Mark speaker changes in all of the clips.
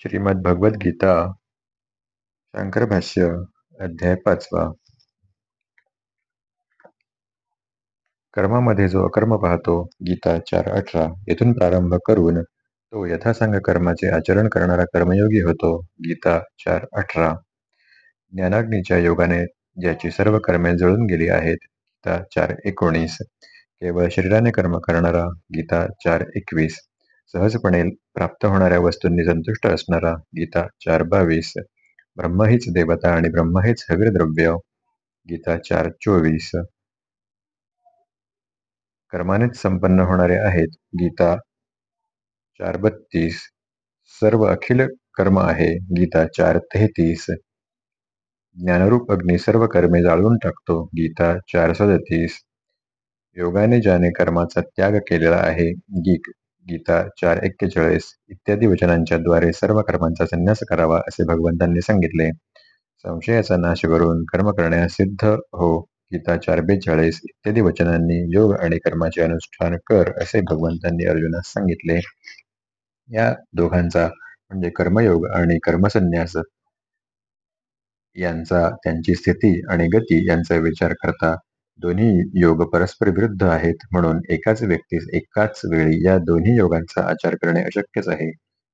Speaker 1: श्रीमद्भगवद्गीता भाष्य अध्याय पाचवा. कर्मामध्ये जो अकर्म पाहतो गीता चार अठरा येथून प्रारंभ करून तो यथासांग कर्माचे आचरण करणारा कर्मयोगी होतो गीता चार अठरा. ज्ञानाग्नीच्या योगाने ज्याची सर्व कर्मे जळून गेली आहेत गीता चार एकोणीस. केवळ शरीराने कर्म करणारा गीता चार एकवीस. सहजपणे प्राप्त होणाऱ्या वस्तूंनी संतुष्ट असणारा गीता चार बावीस. ब्रह्म हीच देवता आणि ब्रह्म हेच हवीर द्रव्य गीता चार चोवीस. कर्मानेच संपन्न होणारे आहेत. गीता चार बत्तीस. सर्व अखिल कर्म आहे. गीता चार तेहतीस. ज्ञानरूप अग्नी सर्व कर्मे जाळून टाकतो. गीता चार सदतीस. योगाने ज्याने कर्माचा त्याग केलेला आहे. गीत गीता चार एक्केचाळीस इत्यादी वचनांच्या द्वारे सर्व कर्मांचा संन्यास करावा असे भगवंतांनी सांगितले. संशयाचा नाश करून कर्म करण्यास सिद्ध हो गीता चार बेचाळीस इत्यादी वचनांनी योग आणि कर्माचे अनुष्ठान कर असे भगवंतांनी अर्जुनास सांगितले. या दोघांचा म्हणजे कर्मयोग आणि कर्मसन्यास यांचा त्यांची स्थिती आणि गती यांचा विचार करता दोन्ही योग परस्पर विरुद्ध आहेत म्हणून एकाच व्यक्तीस एकाच वेळी या दोन्ही योगांचा आचार करणे अशक्यच आहे.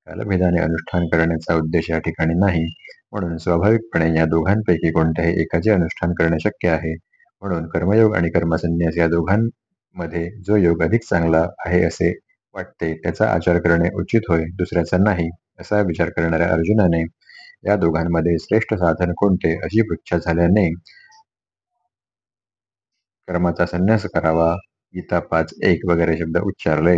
Speaker 1: कालभेदाने अनुष्ठान करण्याचा उद्देश या ठिकाणी नाही. म्हणून स्वाभाविकपणे या दोघांपैकी कोणत्याही एकाचे अनुष्ठान करणे शक्य आहे. म्हणून कर्मयोग आणि कर्मसन्यास या दोघांमध्ये जो योग अधिक चांगला आहे असे वाटते त्याचा आचार करणे उचित होय दुसऱ्याचा नाही असा विचार करणाऱ्या अर्जुनाने या दोघांमध्ये श्रेष्ठ साधन कोणते अशी पृच्छा झाल्याने कर्माचा संन्यास करावा. गीता पाच एक वगैरे शब्द उच्चारले.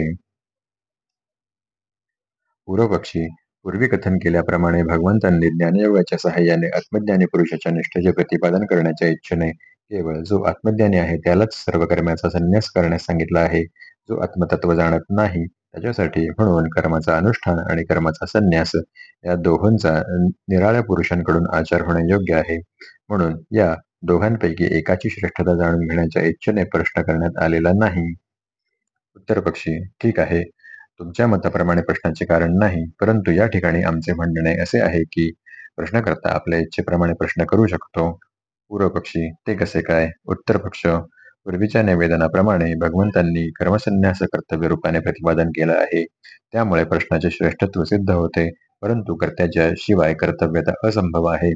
Speaker 1: पूर्वपक्षी पूर्वी कथन केल्याप्रमाणे भगवंतांनी ज्ञानयोगाच्या सहाय्याने आत्मज्ञानी पुरुषाच्या निष्ठेचे प्रतिपादन करण्याच्या इच्छेने केवळ जो आत्मज्ञानी आहे त्यालाच सर्व कर्माचा संन्यास करण्यास सांगितला आहे. जो आत्मतत्व जाणत नाही त्याच्यासाठी म्हणून कर्माचा अनुष्ठान आणि कर्माचा संन्यास या दोहोंचा निराळ्या पुरुषांकडून आचार होणे योग्य आहे. म्हणून या दोघांपैकी एकाची श्रेष्ठता जाणून घेण्याच्या इच्छेने प्रश्न करण्यात आलेला नाही. उत्तर पक्षी ठीक आहे. तुमच्या मताप्रमाणे प्रश्नाचे कारण नाही परंतु या ठिकाणी आमचे म्हणणे असे आहे की प्रश्नकर्ता आपल्या इच्छेप्रमाणे प्रश्न करू शकतो. पूर्व पक्षी ते कसे काय? उत्तर पक्ष पूर्वीच्या निवेदनाप्रमाणे भगवंतांनी कर्मसन्यास कर्तव्य रूपाने प्रतिपादन केलं आहे. त्यामुळे प्रश्नाचे श्रेष्ठत्व सिद्ध होते. परंतु कर्त्याच्या शिवाय कर्तव्यता असंभव आहे.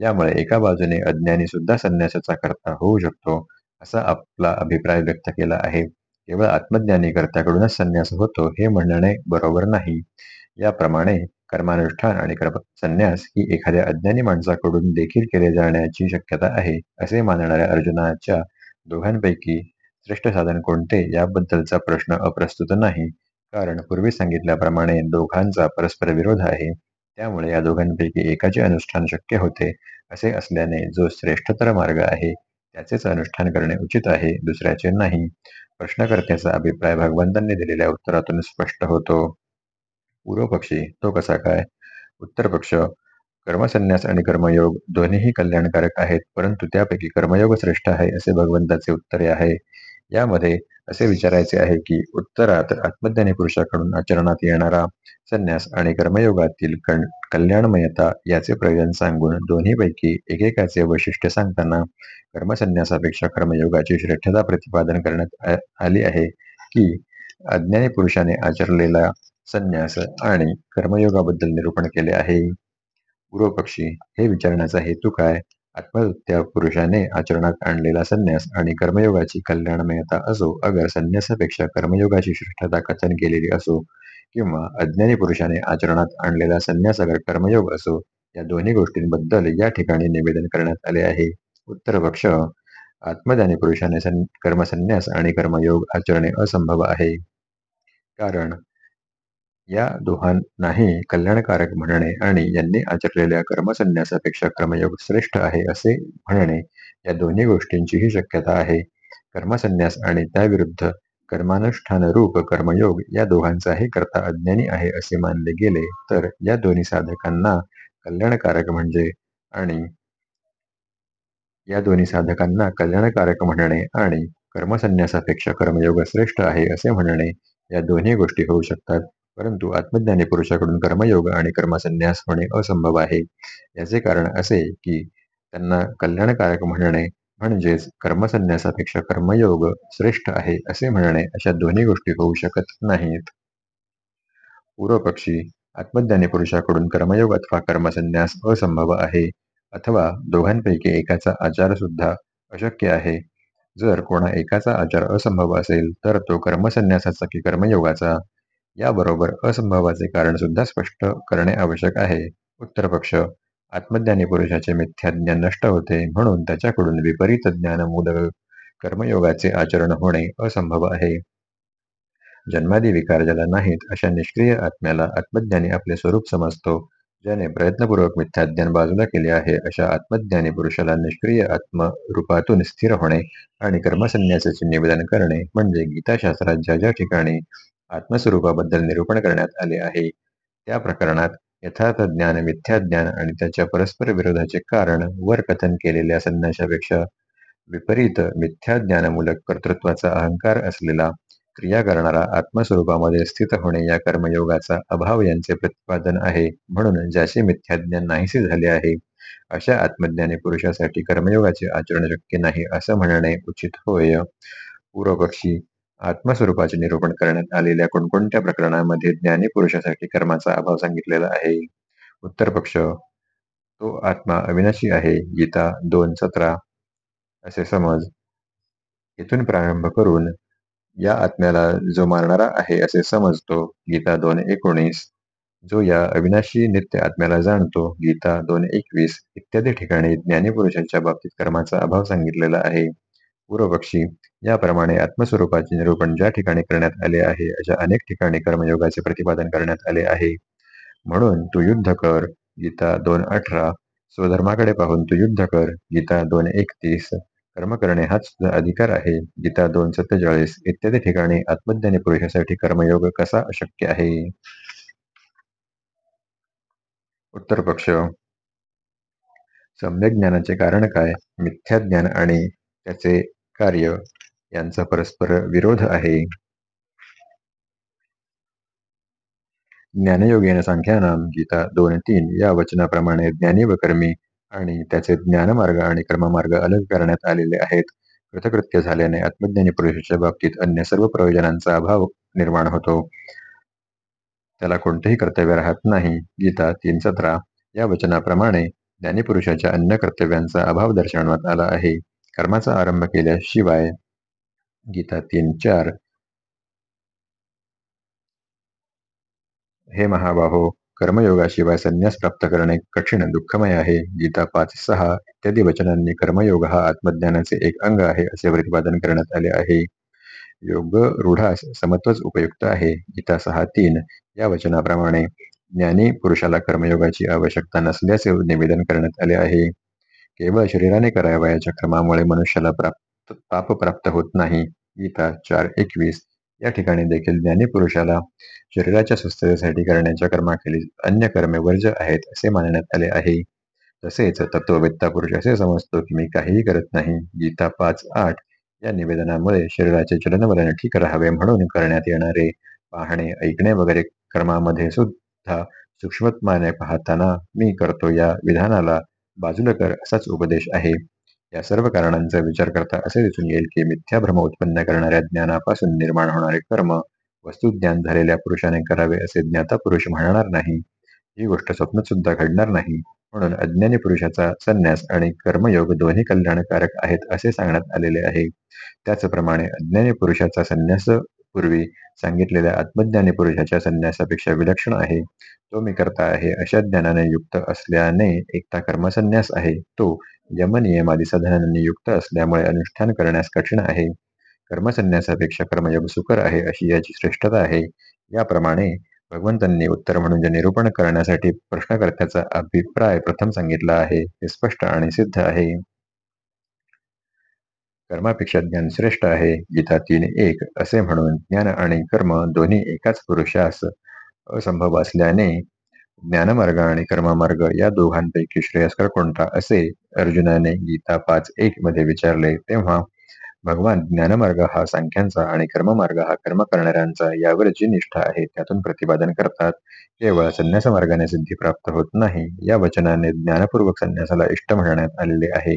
Speaker 1: यामुळे एका बाजूने अज्ञानी सुद्धा संन्यासाचा कर्ता होऊ शकतो असा आपला अभिप्राय व्यक्त केला आहे. केवळ आत्मज्ञानी कर्त्याकडूनच संन्यास होतो हे म्हणणे बरोबर नाही. याप्रमाणे कर्मानुष्ठान आणि कर्म संन्यास ही एखाद्या अज्ञानी माणसाकडून देखील केले जाण्याची शक्यता आहे असे मानणाऱ्या अर्जुनाच्या दोघांपैकी श्रेष्ठ साधन कोणते? याबद्दलचा प्रश्न अप्रस्तुत नाही. कारण पूर्वी सांगितल्याप्रमाणे दोघांचा परस्पर विरोध आहे. त्यामुळे या दोघांपैकी एकाचे अनुष्ठान शक्य होते असे असल्याने जो श्रेष्ठतर मार्ग आहे त्याचेच अनुष्ठान करणे उचित आहे दुसऱ्याचे नाही. प्रश्नकर्त्याचा अभिप्राय भगवंतांनी दिलेल्या उत्तरातून स्पष्ट होतो. पूर्व पक्षी तो कसा काय? उत्तर पक्ष कर्मसन्यास आणि कर्मयोग दोन्हीही कल्याणकारक आहेत परंतु त्यापैकी कर्मयोग श्रेष्ठ आहे असे भगवंताचे उत्तरे आहे. यामध्ये असे विचारायचे आहे की उत्तरात आत्मज्ञानी पुरुषाकडून आचरणात येणारा संन्यास आणि कर्मयोगातील कल्याणमयता याचे प्रयोजन सांगून दोन्हीपैकी एकेकाचे वैशिष्ट्य सांगताना कर्मसन्यासापेक्षा कर्मयोगाची श्रेष्ठता प्रतिपादन करण्यात आली आहे की अज्ञानी पुरुषाने आचरलेला संन्यास आणि कर्मयोगाबद्दल निरूपण केले आहे. पूर्वपक्षी हे विचारण्याचा हेतू काय? आत्महत्या पुरुषाने आचरणात आणलेला संन्यास आणि कर्मयोगाची कल्याणमयता असो, अगर संन्यासापेक्षा कर्मयोगाची श्रेष्ठता कथन केलेली असो किंवा अज्ञानी पुरुषाने आचरणात आणलेला संन्यास अगर कर्मयोग असो, या दोन्ही गोष्टींबद्दल या ठिकाणी निवेदन करण्यात आले आहे. उत्तर पक्ष, आत्मज्ञानी पुरुषाने कर्मसन्यास आणि कर्मयोग आचरणे असंभव आहे. कारण या दोहांनाही कल्याणकारक म्हणणे आणि यांनी आचरलेल्या कर्मसन्यासापेक्षा कर्मयोग श्रेष्ठ आहे असे म्हणणे या दोन्ही गोष्टींचीही शक्यता आहे. कर्मसन्यास आणि त्याविरुद्ध कर्मानुष्ठान रूप कर्मयोग या दोघांचाही करता अज्ञानी आहे असे मानले गेले तर या दोन्ही साधकांना कल्याणकारक म्हणजे आणि या दोन्ही साधकांना कल्याणकारक म्हणणे आणि कर्मसन्यासापेक्षा कर्मयोग श्रेष्ठ आहे असे म्हणणे या दोन्ही गोष्टी होऊ शकतात. परंतु आत्मज्ञानी पुरुषाकडून कर्मयोग आणि कर्मसन्यास होणे असंभव आहे. याचे कारण असे की त्यांना कल्याणकारक म्हणणे म्हणजेच कर्मसन्यासापेक्षा कर्मयोग श्रेष्ठ आहे असे म्हणणे अशा दोन्ही गोष्टी होऊ शकत नाहीत. पूर्वपक्षी आत्मज्ञानी पुरुषाकडून कर्मयोग अथवा कर्मसन्यास असंभव आहे अथवा दोघांपैकी एकाचा आचार सुद्धा अशक्य आहे. जर कोणा एकाचा आचार असंभव असेल तर तो कर्मसन्यासाचा की कर्मयोगाचा याबरोबर असंभवाचे कारण सुद्धा स्पष्ट करणे आवश्यक आहे. उत्तर पक्ष आत्मज्ञानी पुरुषाचे मिथ्याज्ञान नष्ट होते म्हणून त्याच्याकडून विपरीत ज्ञान मूल कर्मयोगाचे आचरण होणे असंभव आहे. जन्मादी विकार ज्याला नाहीत अशा निष्क्रिय आत्म्याला आत्मज्ञानी आपले स्वरूप समजतो. ज्याने प्रयत्नपूर्वक मिथ्याज्ञान बाजूला केले आहे अशा आत्मज्ञानी पुरुषाला निष्क्रिय आत्मरूपातून स्थिर होणे आणि कर्मसन्यासाचे निवेदन करणे म्हणजे गीताशास्त्रात ज्या ज्या ठिकाणी आत्मस्वरूपाबद्दल निरूपण करण्यात आले आहे. त्या प्रकरणात यथार्थ ज्ञान मिथ्याज्ञान आणि त्याच्या परस्पर विरोधाचे कारण वर कथन केलेल्या संन्याशापेक्षा विपरीत मिथ्याज्ञानमूलक कर्तृत्वाचा अहंकार असलेला क्रिया करणारा आत्मस्वरूपामध्ये स्थित होणे या कर्मयोगाचा अभाव यांचे प्रतिपादन आहे. म्हणून ज्याचे मिथ्याज्ञान नाहीसे झाले आहे अशा आत्मज्ञानी पुरुषासाठी कर्मयोगाचे आचरण शक्य नाही असं म्हणणे उचित होय. पूर्वपक्षी आत्मस्वरूपाचे निरूपण करण्यात आलेल्या कोणकोणत्या प्रकरणामध्ये ज्ञानी पुरुषासाठी कर्माचा अभाव सांगितलेला आहे? उत्तर पक्ष तो आत्मा अविनाशी आहे. गीता दोन सतरा. असे समज. इथून प्रारंभ करून या आत्म्याला जो मारणारा आहे असे समजतो. गीता दोन एकोणीस. जो या अविनाशी नित्य आत्म्याला जाणतो. गीता दोन एकवीस. इत्यादी ठिकाणी ज्ञानीपुरुषांच्या बाबतीत कर्माचा अभाव सांगितलेला आहे. पूर्वपक्षी याप्रमाणे आत्मस्वरूपाचे निरूपण ज्या ठिकाणी करण्यात आले आहे अशा अनेक ठिकाणी कर्मयोगाचे प्रतिपादन करण्यात आले आहे. म्हणून तू युद्ध कर गीता दोन अठरा. स्वधर्माकडे पाहून तू युद्ध कर गीता दोन एकतीस. कर्म करणे हाच तुझा अधिकार आहे. गीता दोन सत्तेचाळीस. इत्यादी ठिकाणी आत्मज्ञानी पुरुषासाठी कर्मयोग कसा अशक्य आहे? उत्तर पक्ष सम्यक ज्ञानाचे कारण काय? मिथ्या ज्ञान आणि त्याचे कार्य यांचा परस्पर विरोध आहे. ज्ञानयोगेन संख्यानाम गीता दोन तीन या वचनाप्रमाणे ज्ञानी व कर्मी आणि त्याचे ज्ञानमार्ग आणि कर्ममार्ग अलग करण्यात आलेले आहेत. कृतकृत्य झाल्याने आत्मज्ञानी पुरुषाच्या बाबतीत अन्य सर्व प्रयोजनांचा अभाव निर्माण होतो. त्याला कोणतेही कर्तव्य राहत नाही. गीता तीन सतरा या वचनाप्रमाणे ज्ञानी पुरुषाच्या अन्य कर्तव्यांचा अभाव दर्शवण्यात आला आहे. कर्माचा आरंभ केल्याशिवाय गीता तीन चार हे महाबाहो कर्मयोगाशिवाय संन्यास प्राप्त करणे कठीण दुःखमय आहे गीता पाच सहा इत्यादी वचनांनी कर्मयोग हा आत्मज्ञानाचे एक अंग आहे असे प्रतिपादन करण्यात आले आहे. योग रूढास समत्वच उपयुक्त आहे गीता सहा तीन या वचनाप्रमाणे ज्ञानी पुरुषाला कर्मयोगाची आवश्यकता नसल्याचे निवेदन करण्यात आले आहे. केवळ शरीराने करावयाच्या क्रमामुळे मनुष्याला प्राप्त पाप प्राप्त होत नाही. गीता चार एकवीस. या ठिकाणी देखील ज्ञानी पुरुषाला शरीराच्या स्वस्थतेसाठी करण्याच्या कर्माखेरीज अन्य कर्मे वर्ज आहेत असे मानण्यात आले आहे. तसेच तत्ववेत्ता पुरुष असे समजतो की मी काहीही करत नाही. गीता पाच आठ. या निवेदनामुळे शरीराचे चलनवलन ठीक राहावे म्हणून करण्यात येणारे पाहणे ऐकणे वगैरे कर्मामध्ये सुद्धा सूक्ष्मत्माने पाहताना मी करतो या विधानाला बाजूला कर असाच उपदेश आहे. या सर्व कारणांचा विचार करता असे दिसून येईल की मिथ्या भ्रम उत्पन्न करणाऱ्या ज्ञानापासून निर्माण होणारे कर्म वस्तुज्ञान झालेल्या पुरुषाने करावे असे ज्ञाता पुरुष म्हणणार नाही. ही गोष्ट स्वप्नात सुद्धा घडणार नाही. म्हणून अज्ञानी पुरुषाचा संन्यास आणि कर्मयोग दोन्ही कल्याणकारक आहेत असे सांगण्यात आलेले आहे. त्याचप्रमाणे अज्ञानी पुरुषाचा संन्यास पूर्वी सांगितलेल्या आत्मज्ञानी पुरुषाच्या संन्यासापेक्षा विलक्षण आहे. तो मी करता आहे अशा ज्ञानाने युक्त असल्याने एकता कर्मसन्यास आहे. तो यमनियमादी साधनांनी युक्त असल्यामुळे अनुष्ठान करण्यास कठीण आहे. कर्मसन्यासापेक्षा कर्मयोग सुकर आहे अशी याची श्रेष्ठता आहे. याप्रमाणे भगवंतांनी उत्तर म्हणजे जे निरूपण करण्यासाठी प्रश्नकर्त्याचा अभिप्राय प्रथम सांगितला आहे हे स्पष्ट आणि सिद्ध आहे. कर्मापेक्षा ज्ञान श्रेष्ठ आहे. गीता तीन एक असे म्हणून ज्ञान आणि कर्म दोन्ही एकाच पुरुषास असंभव असल्याने ज्ञानमार्ग आणि कर्ममार्ग या दोघांपैकी श्रेयस्कर कोणता असे अर्जुनाने गीता पाच एक मध्ये विचारले. तेव्हा भगवान ज्ञानमार्ग हा सांख्यांचा आणि कर्ममार्ग हा कर्म करणाऱ्यांचा यावर जी निष्ठा आहे त्यातून प्रतिपादन करतात. केवळ संन्यास मार्गाने सिद्धी प्राप्त होत नाही. या वचनाने ज्ञानपूर्वक संन्यासाला इष्ट म्हणण्यात आलेले आहे.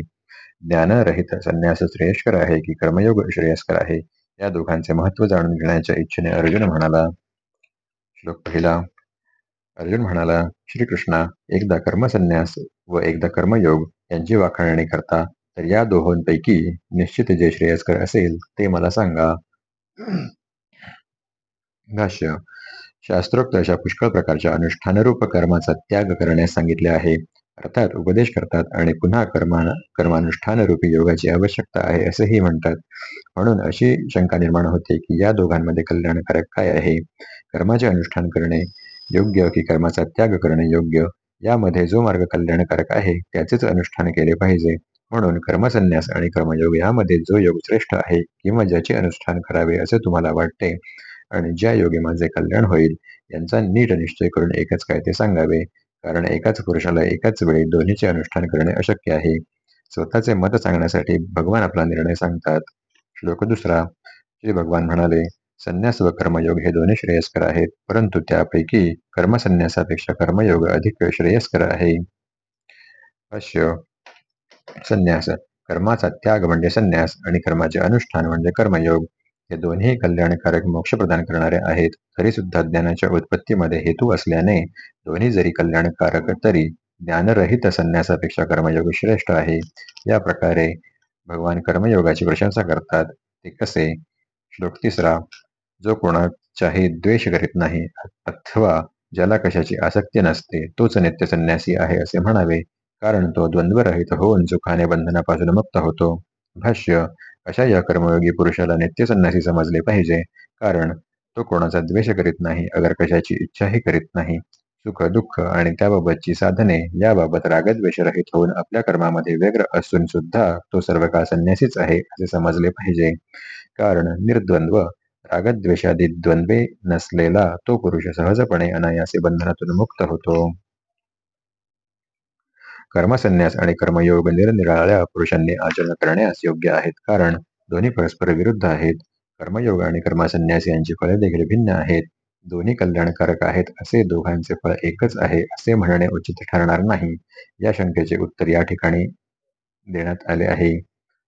Speaker 1: ज्ञानरहित संन्यास श्रेयस्कर आहे की कर्मयोग श्रेयस्कर आहे? या दोघांचे महत्त्व जाणून घेण्याच्या इच्छेने अर्जुन म्हणाला श्लोक पहिला अर्जुन म्हणाला श्रीकृष्णा एकदा कर्मसन्यास व एकदा कर्मयोग यांची वाखाणणी करता तर या दोहोंपैकी निश्चित जे श्रेयस्कर असेल ते मला सांगा. भाष्य शास्त्रोक्त अशा पुष्कळ प्रकारच्या अनुष्ठानरूप कर्माचा त्याग करण्यास सांगितले आहे. अर्थात उपदेश करतात आणि पुन्हा कर्मा कर्मानुष्ठानरूपी योगाची आवश्यकता आहे असेही म्हणतात. म्हणून अशी शंका निर्माण होते की या दोघांमध्ये कल्याणकारक काय आहे? कर्माचे अनुष्ठान करणे योग्य की कर्माचा त्याग करणे योग्य? यामध्ये जो मार्ग कल्याणकारक आहे त्याचेच अनुष्ठान केले पाहिजे. म्हणून कर्मसन्यास आणि कर्मयोग यामध्ये जो योग श्रेष्ठ आहे किंवा ज्याचे अनुष्ठान करावे असे तुम्हाला वाटते आणि ज्या योगे माझे कल्याण होईल यांचा नीट निश्चय करून एकच काय ते सांगावे. कारण एकाच पुरुषाला एकाच वेळी दोन्हीचे अनुष्ठान करणे अशक्य आहे. स्वतःचे मत सांगण्यासाठी भगवान आपला निर्णय सांगतात. श्लोक दुसरा श्री भगवान म्हणाले संन्यास व कर्मयोग हे दोन्ही श्रेयस्कर आहेत परंतु त्यापैकी कर्मसन्यासापेक्षा कर्मयोग अधिक श्रेयस्कर आहे. भाष्य संन्यास कर्माचा त्याग म्हणजे संन्यास आणि कर्माचे अनुष्ठान म्हणजे कर्मयोग. हे दोन्ही कल्याणकारक मोक्ष प्रदान करणारे आहेत तरी सुद्धा ज्ञानाच्या उत्पत्तीमध्ये हेतू असल्याने दोन्ही जरी कल्याणकारक तरी ज्ञानरहित संन्यासापेक्षा कर्मयोग श्रेष्ठ आहे. या प्रकारे भगवान कर्मयोगाची प्रशंसा करतात. ते कसे? श्लोक तिसरा जो कोणाच्याही द्वेष करीत नाही अथवा ज्याला कशाची आसक्ती नसते तोच नित्य संन्यासी आहे असे म्हणावे कारण तो द्वंद्वरहित होऊन सुखाने बंधनापासून मुक्त होतो. भाष्य अशा या कर्मयोगी पुरुषाला नित्य संन्यासी समजले पाहिजे. कारण तो कोणाचा द्वेष करीत नाही अगर कशाची इच्छाही करीत नाही सुख दुःख आणि त्याबाबतची साधने याबाबत रागद्वेषरहित होऊन आपल्या कर्मामध्ये व्यग्र असून सुद्धा तो सर्व काळ संन्यासीच आहे असे समजले पाहिजे. कारण निर्द्वंद्व रागद्वेषादी द्वंद्वे नसलेला तो पुरुष सहजपणे अनायासे बंधनातून मुक्त होतो. कर्मसन्यास आणि कर्मयोग निरनिराळ्या पुरुषांनी आचरण करण्यास योग्य आहेत. कारण दोन्ही परस्पर विरुद्ध आहेत. कर्मयोग आणि कर्मसन्यास यांची फळे देखील भिन्न आहेत. दोन्ही कल्याणकारक आहेत. असे दोघांचे फळ एकच आहे असे म्हणणे उचित ठरणार नाही. या शंकेचे उत्तर या ठिकाणी देण्यात आले आहे.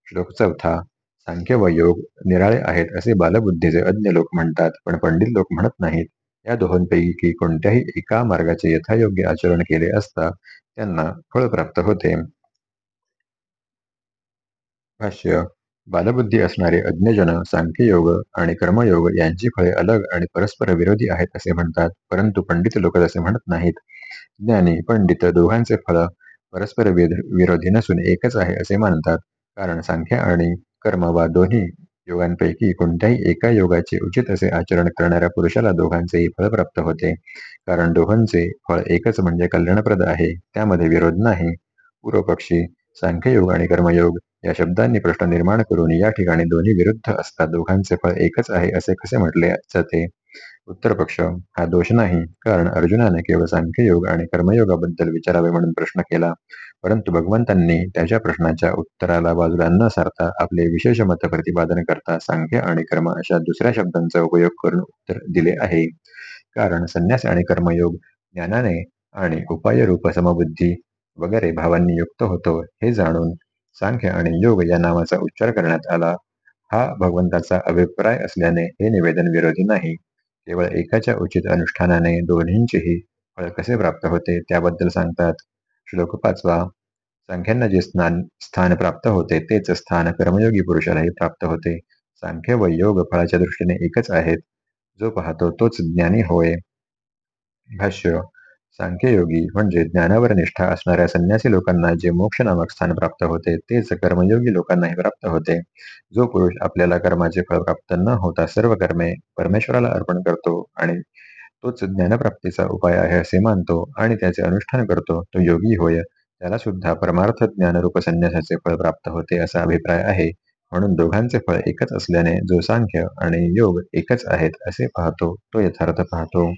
Speaker 1: श्लोक चौथा सांख्य व योग निराळे आहेत असे बालबुद्धीचे अज्ञ लोक म्हणतात पण पंडित लोक म्हणत नाहीत. या दोहोंपैकी कोणत्याही एका मार्गाचे यथायोग्य आचरण केले असता त्यांना फळ प्राप्त होते. भाष्य बालबुद्धी असणारे अज्ञजन सांख्ययोग आणि कर्मयोग यांची फळे अलग आणि परस्पर विरोधी आहेत असे म्हणतात परंतु पंडित लोक असे म्हणत नाहीत. ज्ञानी पंडित दोघांचे फळ परस्पर विरोधी नसून एकच आहे असे मानतात कारण सांख्या आणि कर्म वा दोन्ही योगांपैकी कोणत्याही एका योगाचे उचित असे आचरण करणाऱ्या पुरुषाला दोघांचेही फळ प्राप्त होते. कारण दोघांचे फळ एकच म्हणजे कल्याणप्रद आहे त्यामध्ये विरोध नाही. पूर्वपक्षी सांख्ययोग आणि कर्मयोग या शब्दांनी प्रश्न निर्माण करून या ठिकाणी दोन्ही विरुद्ध असतात दोघांचे फळ एकच आहे असे कसे म्हटले जाते? उत्तर पक्ष हा दोष नाही. कारण अर्जुनाने केवळ सांख्ययोग आणि कर्मयोगाबद्दल विचारावे म्हणून प्रश्न केला. परंतु भगवंतांनी त्याच्या प्रश्नाच्या उत्तराला बाजूला न सारता आपले विशेष मत प्रतिपादन करता सांख्य आणि कर्म अशा दुसऱ्या शब्दांचा उपयोग करून उत्तर दिले आहे. कारण संन्यास आणि कर्मयोग ज्ञानाने आणि उपायरूप समबुद्धी वगैरे भावांनी युक्त होतो हे जाणून सांख्य आणि योग या नावाचा उच्चार करण्यात आला. हा भगवंताचा अभिप्राय असल्याने हे निवेदन विरोधी नाही. केवळ एकाच्या उचित अनुष्ठानाने दोन्हींचेही फळ कसे प्राप्त होते त्याबद्दल सांगतात. श्लोक पाचवा सांख्यांना जे स्नान स्थान प्राप्त होते तेच स्थान कर्मयोगी पुरुषालाही प्राप्त होते. सांख्य व योग फळाच्या दृष्टीने एकच आहेत. जो पाहतो तोच ज्ञानी होय. भाष्य सांख्ययोगी म्हणजे ज्ञानावर निष्ठा असणाऱ्या संन्यासी लोकांना जे मोक्ष नामक स्थान प्राप्त होते तेच कर्मयोगी लोकांनाही प्राप्त होते. जो पुरुष आपल्याला कर्माचे फळ प्राप्त न होता सर्व कर्मे परमेश्वराला अर्पण करतो आणि तोच ज्ञानप्राप्तीचा उपाय आहे असे मानतो आणि त्याचे अनुष्ठान करतो तो योगी होय. त्याला सुद्धा परमार्थ ज्ञानरूप संन्यासाचे फळ प्राप्त होते असा अभिप्राय आहे. म्हणून दोघांचे फळ एकच असल्याने जो सांख्य आणि योग एकच आहेत असे पाहतो तो यथार्थ पाहतो.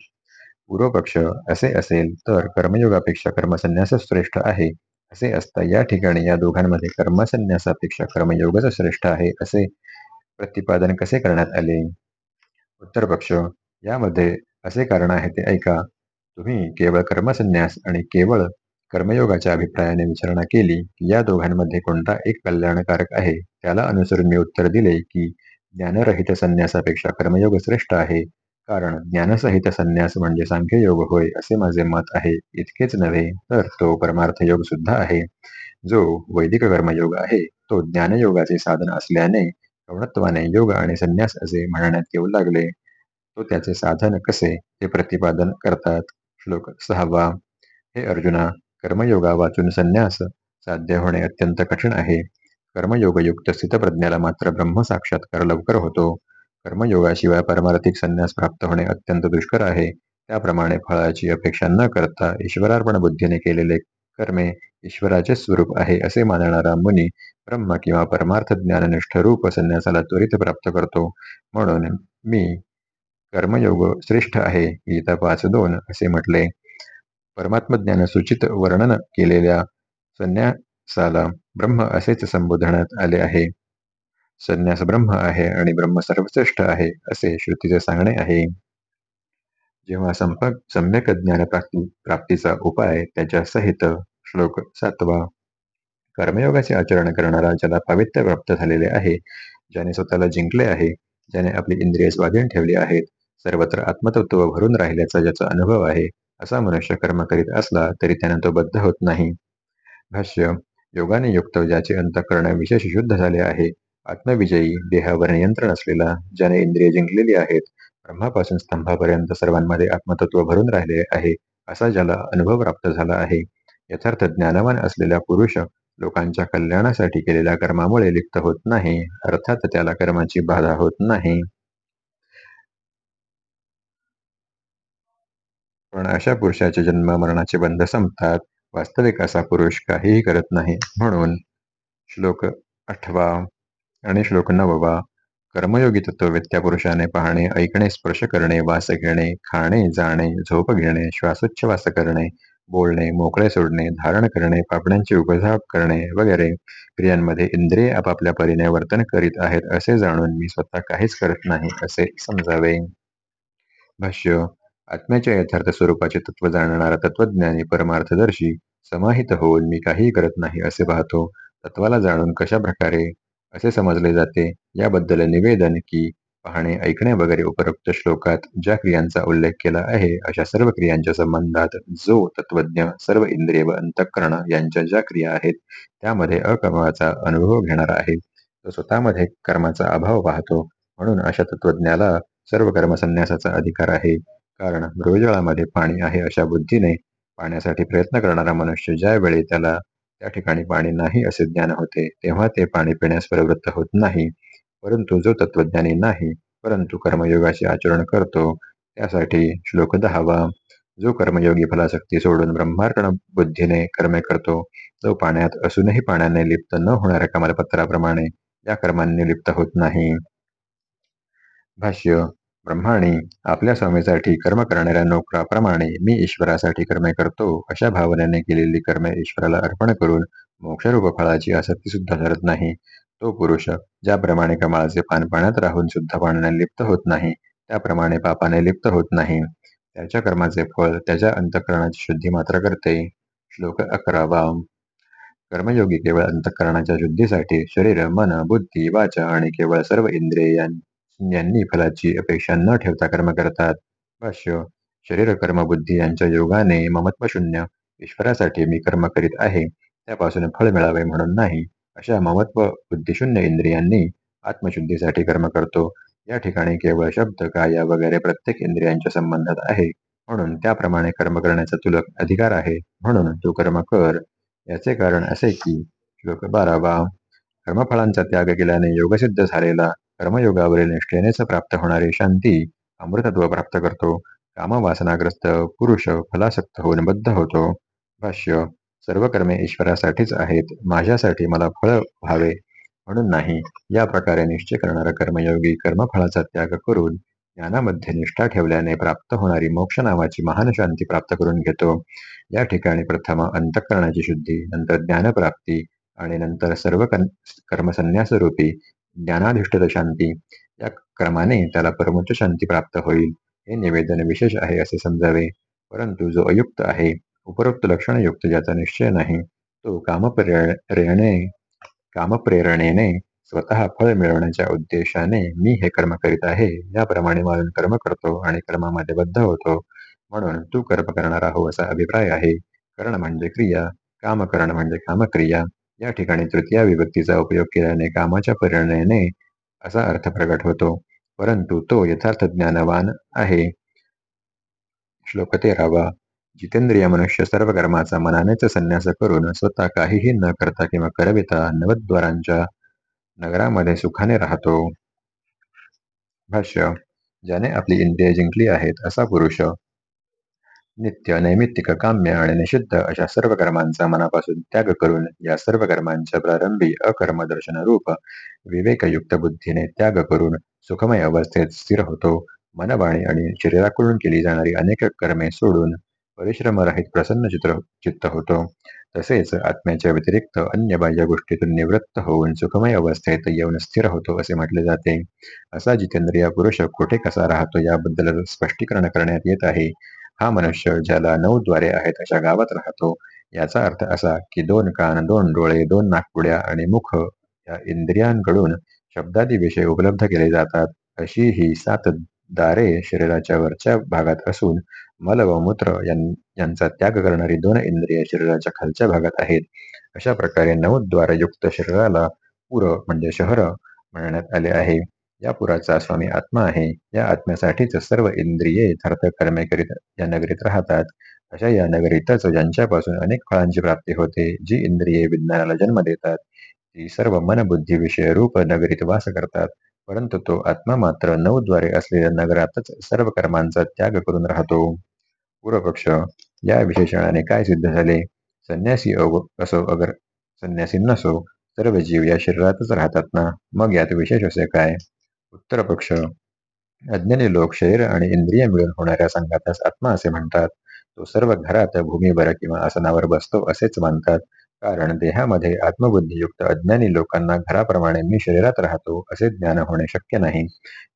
Speaker 1: पूर्वपक्ष असे असेल तर कर्मयोगापेक्षा कर्मसन्यास श्रेष्ठ आहे. असे असता या ठिकाणी या दोघांमध्ये कर्मसन्यासापेक्षा कर्मयोगच श्रेष्ठ आहे असे प्रतिपादन कसे करण्यात आले? उत्तर पक्ष यामध्ये असे कारण आहे ते ऐका. तुम्ही केवळ कर्मसन्यास आणि केवळ कर्मयोगाच्या अभिप्रायाने विचारणा केली की या दोघांमध्ये कोणता एक कल्याणकारक आहे? त्याला अनुसरून मी उत्तर दिले की ज्ञानरहित संन्यासापेक्षा कर्मयोग श्रेष्ठ आहे. कारण ज्ञानसहित संन्यास म्हणजे सांख्ययोग होय असे माझे मत आहे. इतकेच नव्हे तर तो परमार्थ योग सुद्धा आहे. जो वैदिक कर्मयोग आहे तो ज्ञानयोगाचे साधन असल्याने कवणत्वाने योग आणि संन्यास असे म्हणण्यात येऊ लागले. तो त्याचे साधन कसे हे प्रतिपादन करतात? श्लोक सहावा. हे अर्जुना कर्मयोगा वाचून संन्यास साध्य होणे अत्यंत कठीण आहे. कर्मयोगयुक्त स्थितप्रज्ञाला मात्र ब्रह्म साक्षात्कार लवकर होतो. कर्मयोगाशिवाय परमार्थिक संन्यास प्राप्त होणे अत्यंत दुष्कर आहे. त्याप्रमाणे फळाची अपेक्षा न करता ईश्वरार्पण बुद्धीने केलेले कर्मे ईश्वराचे स्वरूप आहे असे मानणारा मुनी ब्रह्म किंवा परमार्थ ज्ञाननिष्ठ रूप संन्यासाला त्वरित प्राप्त करतो. म्हणून मी कर्मयोग श्रेष्ठ आहे. गीता पाच दोन असे म्हटले. परमात्मज्ञान सूचित वर्णन केलेल्या संन्यासाला ब्रह्म असेच संबोधण्यात आले आहे. संन्यास ब्रह्म आहे आणि ब्रह्म सर्वश्रेष्ठ आहे असे श्रुतीचे सांगणे आहे. जेव्हा संपक सम्यक ज्ञान प्राप्ती प्राप्तीचा उपाय त्याच्या सहित श्लोक सातवा. कर्मयोगाचे आचरण करणारा ज्याला पावित्र्य प्राप्त झालेले आहे ज्याने स्वतःला जिंकले आहे ज्याने आपली इंद्रिय स्वाधीन ठेवली आहेत सर्वत्र आत्मतत्व भरून राहिल्याचा ज्याचा अनुभव आहे असा मनुष्य कर्म करीत असला तरी त्यानं तो बद्ध होत नाही. भाष्य योगाने युक्त ज्याचे अंतकरण विशेष शुद्ध झाले आहे आत्मविजयी देहावर नियंत्रण असलेला ज्याने इंद्रिय जिंकलेली आहेत ब्रह्मापासून स्तंभापर्यंत सर्वांमध्ये आत्मतत्व भरून राहिले आहे असा ज्याला अनुभव प्राप्त झाला आहे. यथार्थ ज्ञानवान असलेला पुरुष लोकांच्या कल्याणासाठी केलेल्या कर्मामुळे लिप्त होत नाही अर्थात त्याला कर्माची बाधा होत नाही. पण अशा पुरुषाचे जन्म मरणाचे बंध संपतात. वास्तविक असा पुरुष काहीही करत नाही. म्हणून श्लोक आठवा आणि श्लोक नववा कर्मयोगी तत्ववेत्या पुरुषाने पाहणे ऐकणे स्पर्श करणे वास घेणे खाणे जाणे झोप घेणे श्वासोच्छवास करणे बोलणे मोकळे सोडणे धारण करणे पापण्यांची उपजाप करणे वगैरे क्रियांमध्ये इंद्रिय आपापल्या परीने वर्तन करीत आहेत असे जाणून मी स्वतः काहीच करत नाही असे समजावे. भाष्य आत्म्याच्या यथार्थ स्वरूपाचे तत्व जाणणारा तत्वज्ञानी परमार्थदर्शी समाहित होऊन मी काहीही करत नाही असे पाहतो. तत्वाला जाणून कशा प्रकारे असे समजले जाते याबद्दल निवेदन की पाहणे ऐकणे वगैरे उपरोक्त श्लोकात ज्या क्रियांचा उल्लेख केला आहे अशा सर्व क्रियांच्या संबंधात जो तत्वज्ञ सर्व इंद्रिय व अंतःकरण यांच्या ज्या क्रिया आहेत त्यामध्ये अकर्माचा अनुभव घेणारा आहे. तो स्वतःमध्ये कर्माचा अभाव पाहतो म्हणून अशा तत्वज्ञाला सर्व कर्मसन्यासाचा अधिकार आहे. कारण मृगजळामध्ये पाणी आहे अशा बुद्धीने पाण्यासाठी प्रयत्न करणारा मनुष्य ज्यावेळी त्याला त्या ठिकाणी पाणी नाही असे ज्ञान होते तेव्हा ते पाणी पिण्यास प्रवृत्त होत नाही. परंतु जो तत्वज्ञानी नाही परंतु कर्मयोगाचे आचरण करतो त्यासाठी श्लोक दहावा. जो कर्मयोगी फलाशक्ती सोडून ब्रह्मार्पण बुद्धीने कर्मे करतो तो पाण्यात असूनही पाण्याने लिप्त न होणाऱ्या कमलपत्राप्रमाणे या कर्मांनी लिप्त होत नाही. भाष्य ब्रह्माणी आपल्या स्वामीसाठी कर्म करणाऱ्या नोकराप्रमाणे मी ईश्वरासाठी कर्मे करतो अशा भावनेने केलेली कर्मे ईश्वराला अर्पण करून मोक्षरूप फळाची आसक्ती सुद्धा धरत नाही. तो पुरुष ज्याप्रमाणे कमाळाचे पान पाण्यात राहून सुद्धा पाण्याने लिप्त होत नाही त्याप्रमाणे पापाने लिप्त होत नाही. त्याच्या कर्माचे फळ त्याच्या अंतकरणाची शुद्धी मात्र करते. श्लोक अकरावा कर्मयोगी केवळ अंतकरणाच्या शुद्धीसाठी शरीर मन बुद्धी वाचा आणि केवळ सर्व इंद्रिय यांनी फलाची अपेक्षा न ठेवता कर्म करतात. भाष्य शरीर कर्म बुद्धी यांच्या योगाने ममत्वशून्य ईश्वरासाठी मी कर्म करीत आहे त्यापासून फळ मिळावे म्हणून नाही अशा ममत्व बुद्धिशून्य इंद्रियांनी आत्मशुद्धीसाठी कर्म करतो. या ठिकाणी केवळ शब्द काया वगैरे प्रत्येक इंद्रियांच्या संबंधात आहे म्हणून त्याप्रमाणे कर्म करण्याचा तुलक अधिकार आहे म्हणून तू कर्म कर. याचे कारण असे की श्लोक बारावा कर्मफळांचा त्याग केल्याने योगसिद्ध झालेला कर्मयोगावरील निष्ठेनेच प्राप्त होणारी शांती अमृतत्व प्राप्त करतो. कामवासनाग्रस्त पुरुष फलासक्त होऊन बद्ध होतो. भाष्य सर्व कर्मे ईश्वरासाठीच आहेत. माझ्यासाठी मला फळ व्हावे म्हणून नाही. या प्रकारे निश्चय करणारा कर्मयोगी कर्मफळाचा त्याग करून ज्ञानामध्ये निष्ठा ठेवल्याने प्राप्त होणारी मोक्ष नावाची महान शांती प्राप्त करून घेतो. या ठिकाणी प्रथम अंतःकरणाची शुद्धी नंतर ज्ञानप्राप्ती आणि नंतर सर्व कर्मसन्यासरूपी ज्ञानाधिष्ठित या क्रमाने त्याला परमोच्च शांती प्राप्त होईल. हे निवेदन विशेष आहे असे समजावे. परंतु जो अयुक्त आहे, उपरोक्त लक्षणयुक्त ज्याचा निश्चय नाही तो कामप्रेरणे, कामप्रेरणेने स्वतः फळ मिळवण्याच्या उद्देशाने मी हे कर्म करीत आहे, याप्रमाणे मानून कर्म करतो आणि कर्मामध्ये बद्ध होतो. म्हणून तू कर्म करणारा हो असा अभिप्राय आहे. कर्ण म्हणजे क्रिया कामकरण म्हणजे कामक्रिया. या ठिकाणी तृतीया विभक्तीचा उपयोग केल्याने कामाच्या परिणयाने असा अर्थ प्रकट होतो. परंतु तो यथार्थ ज्ञानवान आहे. श्लोक तेरावा. जितेंद्रिय मनुष्य सर्व कर्माचा मनानेच संन्यास करून स्वतः काहीही न करता किंवा करविता नवद्वारांच्या नगरामध्ये सुखाने राहतो. भाष्य. ज्याने आपली इंद्रिय जिंकली आहेत असा पुरुष नित्य नैमित्तिक काम्य आणि निषिद्ध अशा सर्व कर्मांचा मनापासून त्याग करून या सर्व कर्मांच्या प्रारंभी अकर्मदर्शनरूप विवेकयुक्त बुद्धीने त्याग करून सुखमय अवस्थेत स्थिर होतो. मनवाणी आणि शरीराकडून केली जाणारी अनेक कर्मे सोडून परिश्रमरहित प्रसन्न चित्र चित्त होतो. तसेच आत्म्याच्या व्यतिरिक्त अन्य बाह्य गोष्टीतून निवृत्त होऊन सुखमय अवस्थेत येऊन स्थिर होतो असे म्हटले जाते. असा जितेंद्रिय पुरुष कुठे कसा राहतो याबद्दल स्पष्टीकरण करण्यात येत आहे. हा मनुष्य ज्याला नऊ द्वारे आहेत अशा गावात राहतो याचा अर्थ असा की दोन कान दोन डोळे दोन नागपुड्या आणि मुख या इंद्रियांकडून शब्दादी विषय उपलब्ध केले जातात. अशी ही सात दारे शरीराच्या वरच्या भागात असून मल व मूत्र यांचा त्याग करणारी दोन इंद्रिय शरीराच्या खालच्या भागात आहेत. अशा प्रकारे युक्त शरीराला पुर म्हणजे शहर म्हणण्यात आले आहे. या पुराचा स्वामी आत्मा आहे. या आत्म्यासाठीच सर्व इंद्रिये यथार्थ कर्मे करीत या नगरीत राहतात. अशा या नगरीतच ज्यांच्यापासून अनेक फळांची प्राप्ती होते जी इंद्रिये विज्ञानाला जन्म देतात ती सर्व मन बुद्धी विषय रूप नगरीत वास करतात. परंतु तो आत्मा मात्र नऊद्वारे असलेल्या नगरातच सर्व कर्मांचा त्याग करून राहतो. पूर्वपक्ष या विशेषणाने काय सिद्ध झाले? संन्यासी असो अगर संन्यासी नसो सर्व जीव या शरीरातच राहतात ना? मग यात विशेष असे काय? उत्तर पक्ष. अज्ञानी लोक शरीर आणि इंद्रिय मिळून होणाऱ्या संघातास आत्मा असे म्हणतात. तो सर्व घरात भूमीवर किंवा आसनावर बसतो असेच मानतात. कारण देहामध्ये आत्मबुद्धीयुक्त अज्ञानी लोकांना घराप्रमाणे मी शरीरात राहतो असे ज्ञान होणे शक्य नाही.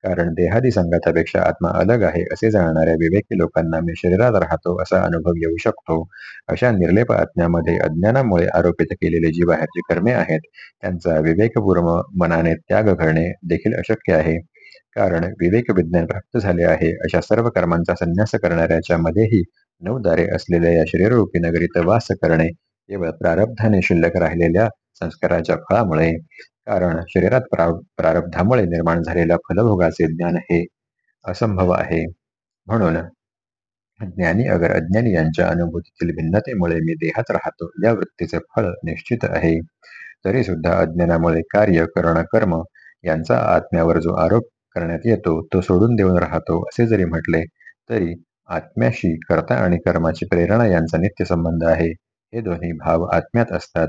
Speaker 1: कारण देहादी संघातापेक्षा आत्मा अलग आहे असे जाणणाऱ्या विवेकी लोकांना मी शरीरात राहतो असा अनुभव येऊ शकतो. अशा निर्लेप आज्ञामध्ये अज्ञानामुळे आरोपित केलेले जी बाहेरची कर्मे आहेत. त्यांचा विवेकपूर्व मनाने त्याग करणे देखील अशक्य आहे. कारण विवेक विज्ञान प्राप्त झाले आहे अशा सर्व कर्मांचा संन्यास करणाऱ्याच्या मध्येही नऊ दारे असलेल्या या शरीररूपी नगरीत वास करणे केवळ प्रारब्धाने शिल्लक राहिलेल्या संस्काराच्या फळामुळे कारण शरीरात प्रारब्धामुळे निर्माण झालेल्या फलभोगाचे ज्ञान हे असंभव आहे. म्हणून ज्ञानी अगर अज्ञानी यांच्या अनुभूतीतील भिन्नतेमुळे मी देहात राहतो या वृत्तीचे फळ निश्चित आहे. तरी सुद्धा अज्ञानामुळे कार्य करण कर्म यांचा आत्म्यावर जो आरोप करण्यात येतो तो सोडून देऊन राहतो असे जरी म्हटले तरी आत्म्याशी कर्ता आणि कर्माची प्रेरणा यांचा नित्य संबंध आहे. हे दोन्ही भाव आत्म्यात असतात.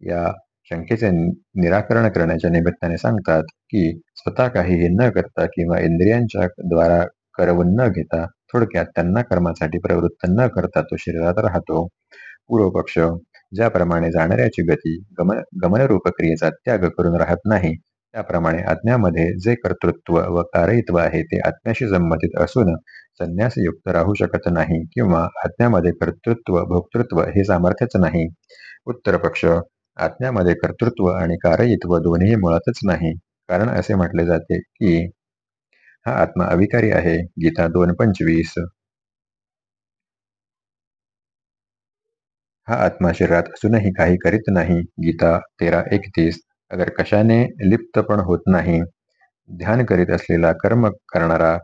Speaker 1: या शंकेचे निराकरण करण्याच्या निमित्ताने सांगतात की स्वतः काहीही न करता किंवा इंद्रियांच्या द्वारा करवून न घेता थोडक्यात त्यांना कर्मासाठी प्रवृत्त न करता तो शरीरात राहतो. पूर्वपक्ष ज्याप्रमाणे जाणाऱ्याची गती गमन गमनरूप क्रियेचा त्याग करून राहत नाही त्याप्रमाणे आज्ञामध्ये जे कर्तृत्व व कारयित्व आहे ते आत्म्याशी संबंधित असून संन्यासयुक्त राहू शकत नाही किंवा आज्ञामध्ये कर्तृत्व भोक्तृत्व हे सामर्थ्यच नाही. उत्तर पक्ष आज्ञामध्ये कर्तृत्व आणि कारयित्व दोन्ही मुळातच नाही. कारण असे म्हटले जाते की हा आत्मा अविकारी आहे. गीता दोन पंचवीस. हा आत्मा शरीरात असूनही काही करीत नाही. गीता तेरा एकतीस. अगर कशाने लिप्त पण होत नाही ध्यान करीत असलेला कर्म करणारा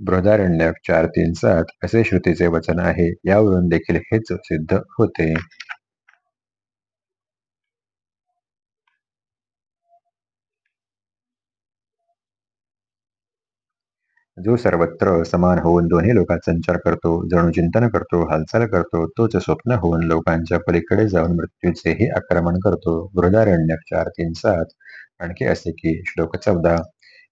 Speaker 1: बृहदारण्य चार तीन सात असे श्रुतीचे वचन आहे यावरून देखील हेच सिद्ध होते. जो सर्वत्र समान होऊन दोन्ही लोकात संचार करतो जणू चिंतन करतो हालचाल करतो तोच स्वप्न होऊन लोकांच्या पलीकडे जाऊन मृत्यूचेही आक्रमण करतो. बृहदारण्य चार तीन सात आणखी असे की श्लोक चौदा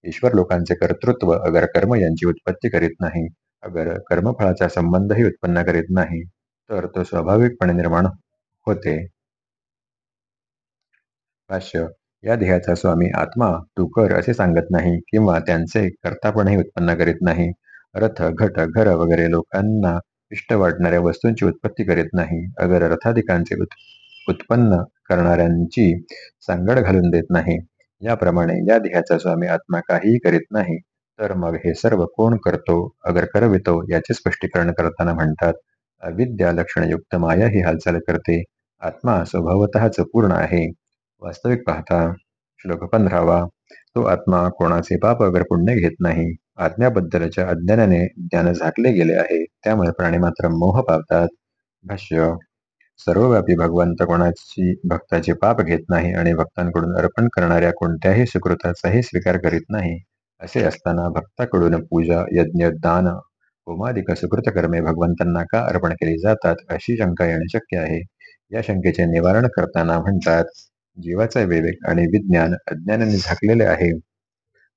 Speaker 1: ईश्वर लोकांचे कर्तृत्व अगर कर्म यांची उत्पत्ती करीत नाही अगर कर्मफळाचा संबंधही उत्पन्न करीत नाही तर तो स्वाभाविकपणे निर्माण होते. भाष्य या देहाचा स्वामी आत्मा तू कर असे सांगत नाही किंवा त्यांचे कर्तापणही उत्पन्न करीत नाही. रथ घट घर वगैरे लोकांना इष्ट वाटणाऱ्या वस्तूंची उत्पत्ती करीत नाही. अगर रथाधिकांचे उत्पन्न करणाऱ्यांची सांगड घालून देत नाही. याप्रमाणे या देहाचा स्वामी आत्मा काहीही करीत नाही तर मग हे सर्व कोण करतो? अगर करवितो याचे स्पष्टीकरण करताना म्हणतात अविद्या लक्षणयुक्त माया ही हालचाल करते. आत्मा स्वभावतःच पूर्ण आहे. वास्तविक पाहता श्लोक पंधरावा तो आत्मा कोणाचे पाप अगर पुण्य घेत नाही आज्ञाबद्दलच्या अज्ञानाने ज्ञान झाकले गेले आहे त्यामुळे प्राणी मात्र मोह पावतात. भाष्य सर्वव्यापी भगवंत कोणाची भक्ताचे पाप घेत नाही आणि भक्तांकडून अर्पण करणाऱ्या कोणत्याही सुकृताचाही स्वीकार करीत नाही असे असताना भक्ताकडून पूजा यज्ञ दान होमादिक सुकृत कर्मे भगवंतांना का अर्पण केली जातात अशी शंका येणे शक्य आहे. या शंकेचे निवारण करताना म्हणतात जीवाचा विवेक आणि विज्ञान अज्ञानाने झाकलेले आहे.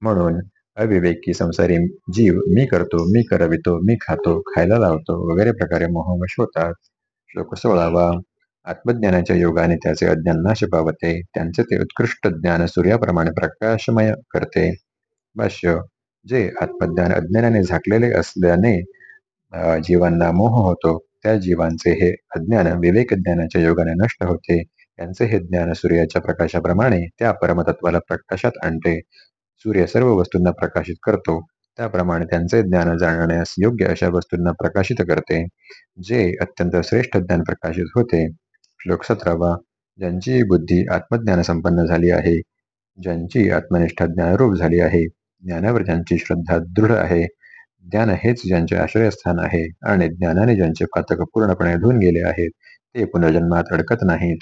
Speaker 1: म्हणून अविवेकी संसारी जीव मी करतो मी करवितो मी खातो खायला लावतो वगैरे प्रकारे मोहवश होतात. श्लोक सोळावा. आत्मज्ञानाच्या योगाने त्याचे अज्ञान नाश पावते. त्यांचे ते उत्कृष्ट ज्ञान सूर्याप्रमाणे प्रकाशमय करते. भाष्य. जे आत्मज्ञान अज्ञानाने झाकलेले असल्याने जीवांना मोह होतो त्या जीवांचे हे अज्ञान विवेक ज्ञानाच्या योगाने नष्ट होते. त्यांचे हे ज्ञान सूर्याच्या प्रकाशाप्रमाणे त्या परमतत्वाला प्रकाशात आणते. सूर्य सर्व वस्तूंना प्रकाशित करतो. त्याप्रमाणे त्यांचे ज्ञान जाणण्यास योग्य अशा वस्तूंना प्रकाशित करते जे अत्यंत श्रेष्ठ ज्ञान प्रकाशित होते. श्लोक सतरावा. ज्यांची बुद्धी आत्मज्ञान संपन्न झाली आहे ज्यांची आत्मनिष्ठा ज्ञानरूप झाली आहे ज्ञानावर ज्यांची श्रद्धा दृढ आहे ज्ञान हेच ज्यांचे आश्रयस्थान आहे आणि ज्ञानाने ज्यांचे पातक पूर्णपणे धुवून गेले आहेत ते पुनर्जन्मात अडकत नाहीत.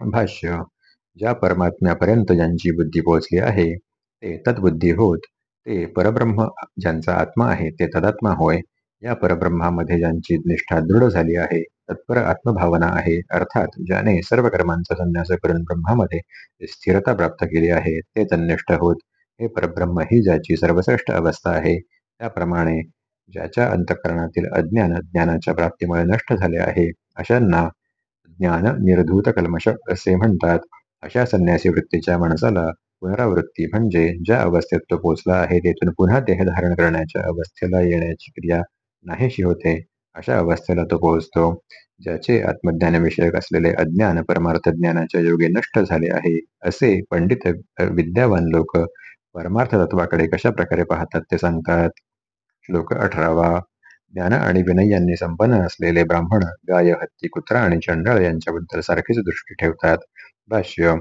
Speaker 1: भाष्य, ज्या परमात्म्यापर्यंत ज्यांची बुद्धी पोहोचली आहे, ते तद्बुद्धी होत, ते परब्रह्म ज्यांचा आत्मा आहे, ते तदात्मा होय, या परब्रह्मामध्ये ज्यांची निष्ठा दृढ झाली आहे, तत्पर आत्मभावना आहे, अर्थात ज्याने सर्व कर्मांचा संन्यास करून ब्रह्मामध्ये स्थिरता प्राप्त केली आहे, ते तन्निष्ठ होत, हे परब्रह्म ही ज्याची सर्वश्रेष्ठ अवस्था आहे, त्याप्रमाणे ज्याच्या अंतकरणातील अज्ञान ज्ञानाच्या प्राप्तीमुळे नष्ट झाले आहे, अशांना ज्ञान निर्धूत कल्मश असे म्हणतात. अशा संन्यासी वृत्तीच्या माणसाला पुनरावृत्ती म्हणजे ज्या अवस्थेत तो पोचला आहे तेथून पुन्हा देह धारण करण्याच्या अवस्थेला येण्याची क्रिया नाहीशी होते अशा अवस्थेला तो पोहोचतो ज्याचे आत्मज्ञानविषयक असलेले अज्ञान परमार्थ ज्ञानाच्या योगे नष्ट झाले आहे असे पंडित विद्यावान लोक परमार्थ तत्वाकडे कशा प्रकारे पाहतात ते सांगतात. श्लोक अठरावा ज्ञान आणि विनय यांनी संपन्न असलेले ब्राह्मण गाय हत्ती कुत्रा आणि चंडाळ यांच्याबद्दल सारखीच दृष्टी ठेवतात. भाष्य